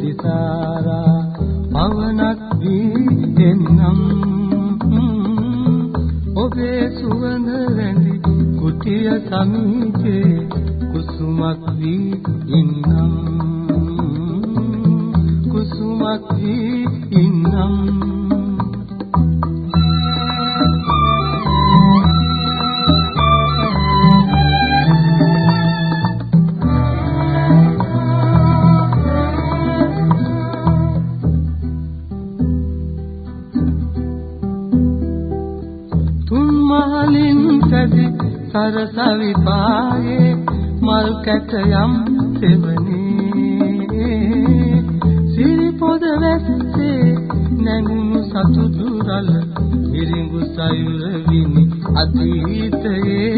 සිතාරා පවනක් වී එන්නම් ඔබේ සුවඳ රැඳි කුටිය සමීපේ කුසුමක් වී ඉන්නම් කුසුමක් වී ඉන්නම් සරසවි පායේ මල් කැටයම් සෙවනේ සිරිපොද වැස්සේ නැගුණු සතුටු රළ මිරිඟු සයුර විනි අතීතයේ.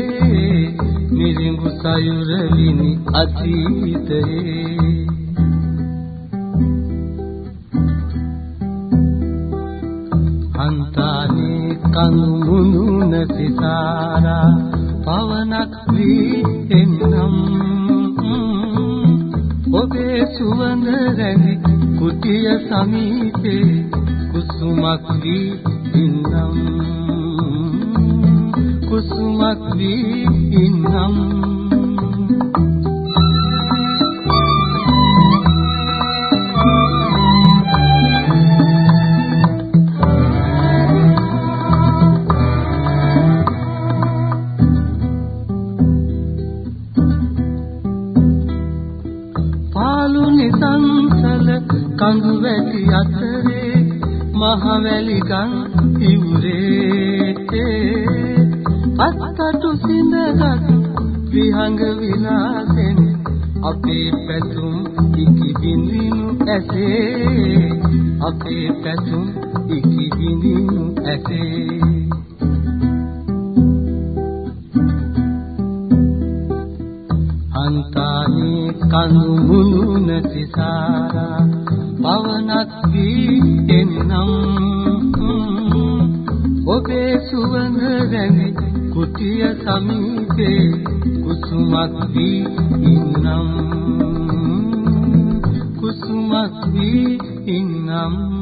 මිරිඟු සයුර විනි අතීතයේ. හන්තානේ කඳු මුනුන සිතාරා පවනක් වී එන්නම් ඔබේ සුවඳ රැඳි කුටිය සමීපේ කුසුමක් වී ඉන්නම් කුසුමක් වී ඉන්නම් කඳු වැටි අතරේ මහවැලි ගම් ඉවුරේ. අත්තටු සිඳගත් විහංග විලාසෙන් අපේ පැතුම් ඉකි බින්දිනු ඇසේ. අපේ පැතුම් ඉකි බින්දිනු ඇසේ. අන්තානේ කඳු මුණු නැති සාරා පවනක් වී එන්නම් ඔබේ සුවඳ රැඳි කුටිය සමීපේ කුසුමක් වී ඉන්නම් කුසුමක් වී ඉන්නම්